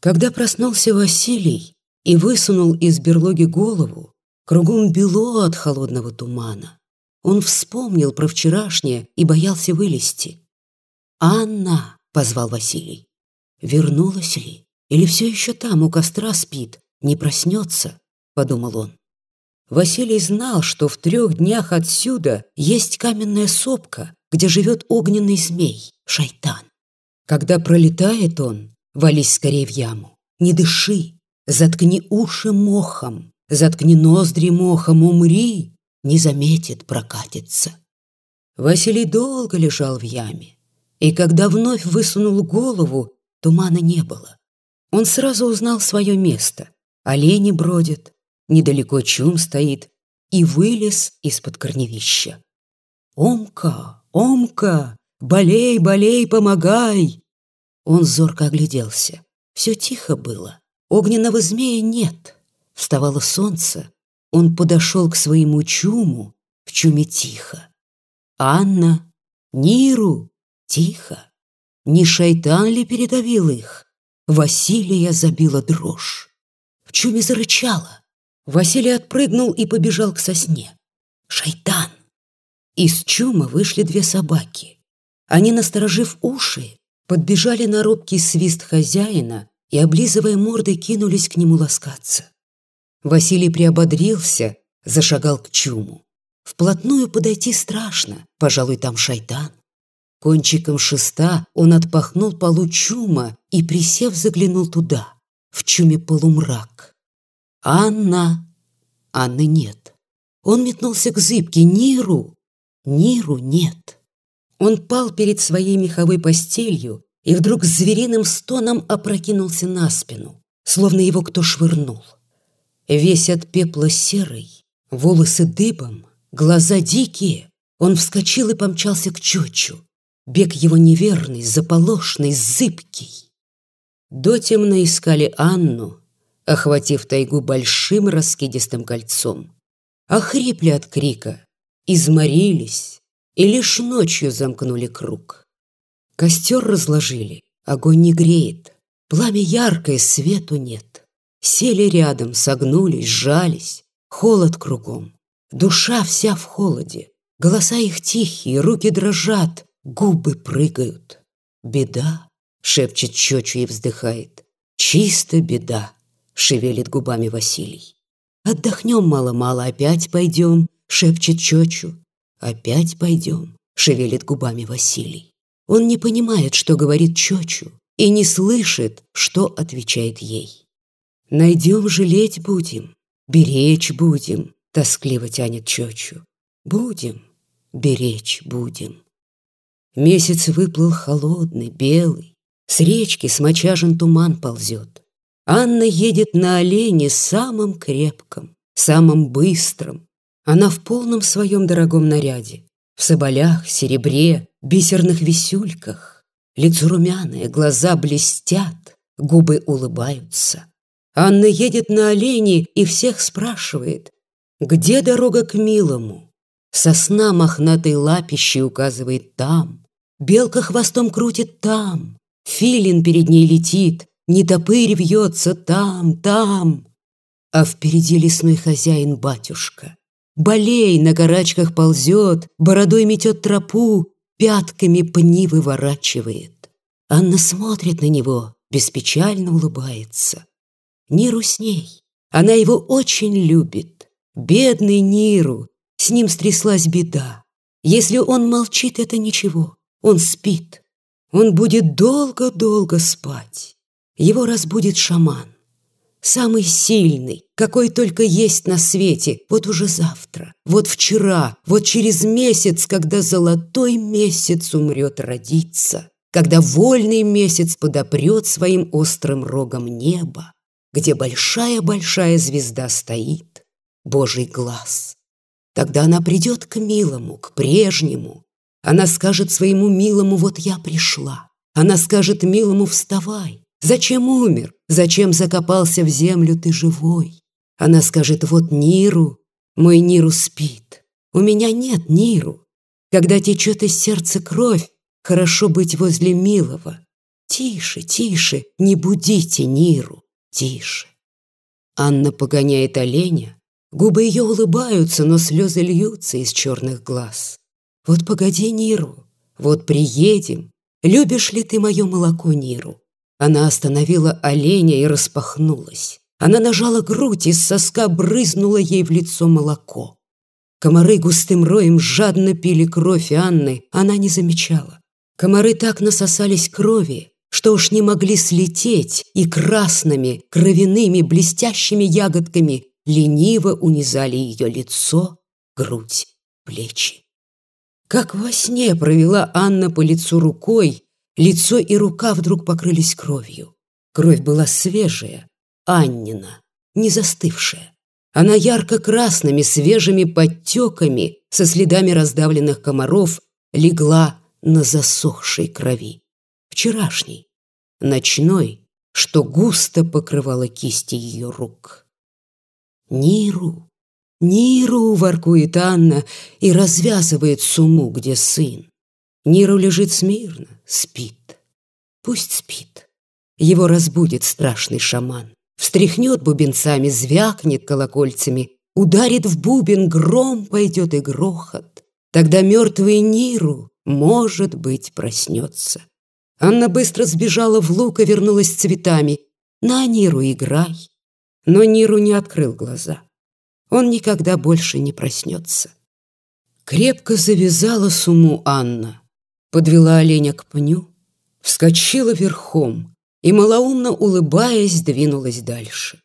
Когда проснулся Василий и высунул из берлоги голову, кругом бело от холодного тумана. Он вспомнил про вчерашнее и боялся вылезти. «Анна!» — позвал Василий. «Вернулась ли? Или все еще там, у костра спит? Не проснется?» — подумал он. Василий знал, что в трех днях отсюда есть каменная сопка, где живет огненный змей, шайтан. Когда пролетает он, вались скорее в яму. Не дыши, заткни уши мохом, заткни ноздри мохом, умри, не заметит, прокатится. Василий долго лежал в яме, и когда вновь высунул голову, тумана не было. Он сразу узнал свое место. Олени бродят, недалеко чум стоит, и вылез из-под корневища. «Омка, Омка, болей, болей, помогай!» Он зорко огляделся. Все тихо было. Огненного змея нет. Вставало солнце. Он подошел к своему чуму, в чуме тихо. «Анна! Ниру!» Тихо. Не шайтан ли передавил их? Василия забила дрожь. В чуме зарычала. Василий отпрыгнул и побежал к сосне. «Шайтан!» Из чума вышли две собаки. Они, насторожив уши, подбежали на робкий свист хозяина и, облизывая морды, кинулись к нему ласкаться. Василий приободрился, зашагал к чуму. Вплотную подойти страшно, пожалуй, там шайтан. Кончиком шеста он отпахнул полу чума и, присев, заглянул туда. В чуме полумрак. Анна. Анны нет. Он метнулся к зыбке. Ниру. Ниру нет. Он пал перед своей меховой постелью и вдруг с звериным стоном опрокинулся на спину, словно его кто швырнул. Весь от пепла серый, волосы дыбом, глаза дикие, он вскочил и помчался к чучу. Бег его неверный, заполошный, зыбкий. Дотемно искали Анну, охватив тайгу большим раскидистым кольцом. Охрипли от крика, изморились и лишь ночью замкнули круг. Костер разложили, огонь не греет, пламя яркое, свету нет. Сели рядом, согнулись, сжались, холод кругом. Душа вся в холоде, голоса их тихие, руки дрожат, губы прыгают. Беда, шепчет щечу и вздыхает. Чисто беда шевелит губами Василий. Отдохнем мало-мало, опять пойдем, шепчет Чочу. Опять пойдем, шевелит губами Василий. Он не понимает, что говорит Чочу, и не слышит, что отвечает ей. Найдем, жалеть будем, беречь будем, тоскливо тянет Чочу. Будем, беречь будем. Месяц выплыл холодный, белый, с речки смочажен туман ползет. Анна едет на олене самым крепком, самым быстрым. Она в полном своем дорогом наряде, в соболях, серебре, бисерных висюльках. Лицо румяное, глаза блестят, губы улыбаются. Анна едет на олене и всех спрашивает, где дорога к милому? Сосна мохнатой лапищей указывает там, белка хвостом крутит там, филин перед ней летит, Нетопырь вьется там, там. А впереди лесной хозяин батюшка. Болей на карачках ползет, бородой метет тропу, пятками пни выворачивает. Анна смотрит на него, беспечально улыбается. Ниру с ней. Она его очень любит. Бедный Ниру, с ним стряслась беда. Если он молчит, это ничего. Он спит. Он будет долго-долго спать. Его разбудит шаман. Самый сильный, какой только есть на свете, вот уже завтра, вот вчера, вот через месяц, когда золотой месяц умрет родиться, когда вольный месяц подопрет своим острым рогом небо, где большая-большая звезда стоит, Божий глаз. Тогда она придет к милому, к прежнему. Она скажет своему милому, вот я пришла. Она скажет милому, вставай. Зачем умер? Зачем закопался в землю ты живой? Она скажет, вот Ниру, мой Ниру спит. У меня нет Ниру. Когда течет из сердца кровь, хорошо быть возле милого. Тише, тише, не будите Ниру, тише. Анна погоняет оленя, губы ее улыбаются, но слезы льются из черных глаз. Вот погоди, Ниру, вот приедем. Любишь ли ты мое молоко, Ниру? Она остановила оленя и распахнулась. Она нажала грудь, из соска брызнула ей в лицо молоко. Комары густым роем жадно пили кровь Анны, она не замечала. Комары так насосались крови, что уж не могли слететь и красными, кровяными, блестящими ягодками лениво унизали ее лицо, грудь, плечи. Как во сне провела Анна по лицу рукой, лицо и рука вдруг покрылись кровью. Кровь была свежая, Аннина, не застывшая. Она ярко-красными свежими подтеками со следами раздавленных комаров легла на засохшей крови. Вчерашней, ночной, что густо покрывало кисти ее рук. Ниру, Ниру, воркует Анна и развязывает суму, где сын. Ниру лежит смирно, спит. Пусть спит. Его разбудит страшный шаман. Встряхнет бубенцами, звякнет колокольцами, Ударит в бубен, гром пойдет и грохот. Тогда мертвый Ниру, может быть, проснется. Анна быстро сбежала в луг и вернулась с цветами. «На, Ниру, играй!» Но Ниру не открыл глаза. Он никогда больше не проснется. Крепко завязала суму Анна, подвела оленя к пню, вскочила верхом, и, малоумно улыбаясь, двинулась дальше.